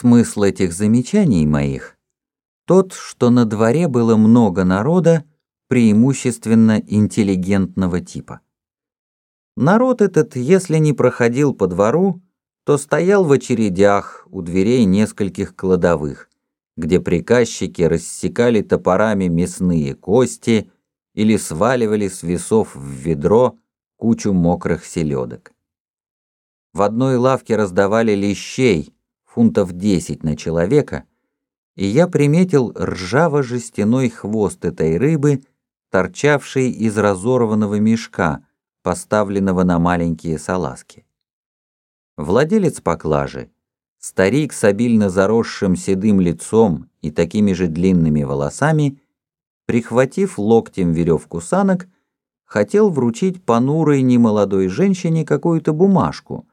Смысл этих замечаний моих тот, что на дворе было много народа, преимущественно интеллигентного типа. Народ этот, если не проходил по двору, то стоял в очередях у дверей нескольких кладовых, где приказчики рассекали топорами мясные кости или сваливали с весов в ведро кучу мокрых селедок. В одной лавке раздавали лещей, фунтов 10 на человека, и я приметил ржаво-жестяной хвост этой рыбы, торчавший из разорванного мешка, поставленного на маленькие салазки. Владелец поклажи, старик с обильно заросшим седым лицом и такими же длинными волосами, прихватив локтем веревку санок, хотел вручить понурой немолодой женщине какую-то бумажку,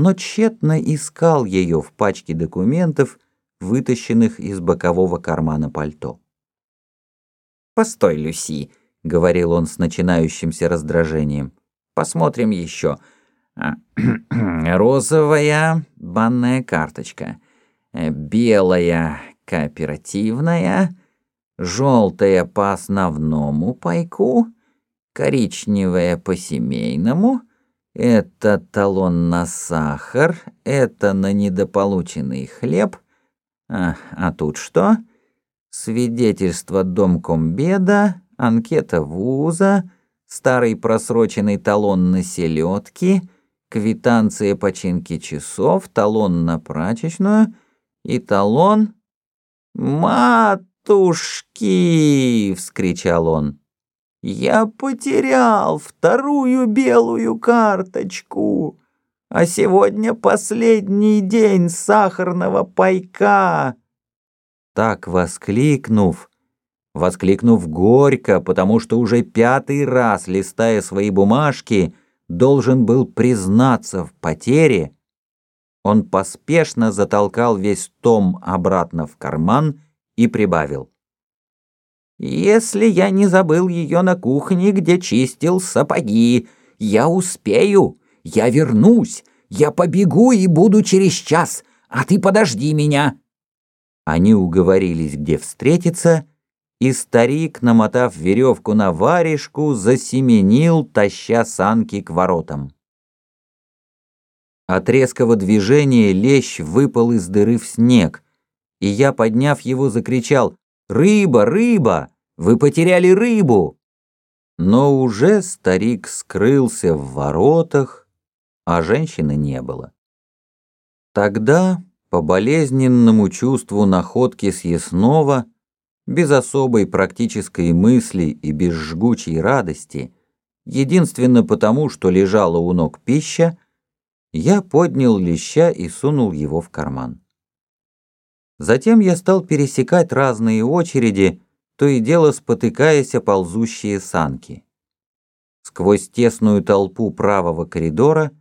но тщетно искал ее в пачке документов, вытащенных из бокового кармана пальто. «Постой, Люси», — говорил он с начинающимся раздражением. «Посмотрим еще. А, розовая банная карточка, э, белая кооперативная, желтая по основному пайку, коричневая по семейному, это талон на сахар, это на недополученный хлеб. А, а тут что? Свидетельство домкомбеда, анкета вуза, старый просроченный талон на селедки, квитанция починки часов, талон на прачечную и талон... «Матушки!» — вскричал он. Я потерял вторую белую карточку, а сегодня последний день сахарного пайка. Так воскликнув, воскликнув горько, потому что уже пятый раз, листая свои бумажки, должен был признаться в потере, он поспешно затолкал весь том обратно в карман и прибавил. Если я не забыл ее на кухне, где чистил сапоги, я успею, я вернусь, я побегу и буду через час, а ты подожди меня». Они уговорились, где встретиться, и старик, намотав веревку на варежку, засеменил, таща санки к воротам. От резкого движения лещ выпал из дыры в снег, и я, подняв его, закричал Рыба, рыба! Вы потеряли рыбу!» Но уже старик скрылся в воротах, а женщины не было. Тогда, по болезненному чувству находки съестного, без особой практической мысли и без жгучей радости, единственно потому, что лежала у ног пища, я поднял леща и сунул его в карман. Затем я стал пересекать разные очереди, то и дело спотыкаясь о ползущие санки. Сквозь тесную толпу правого коридора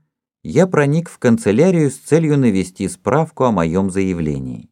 я проник в канцелярию с целью навести справку о моем заявлении.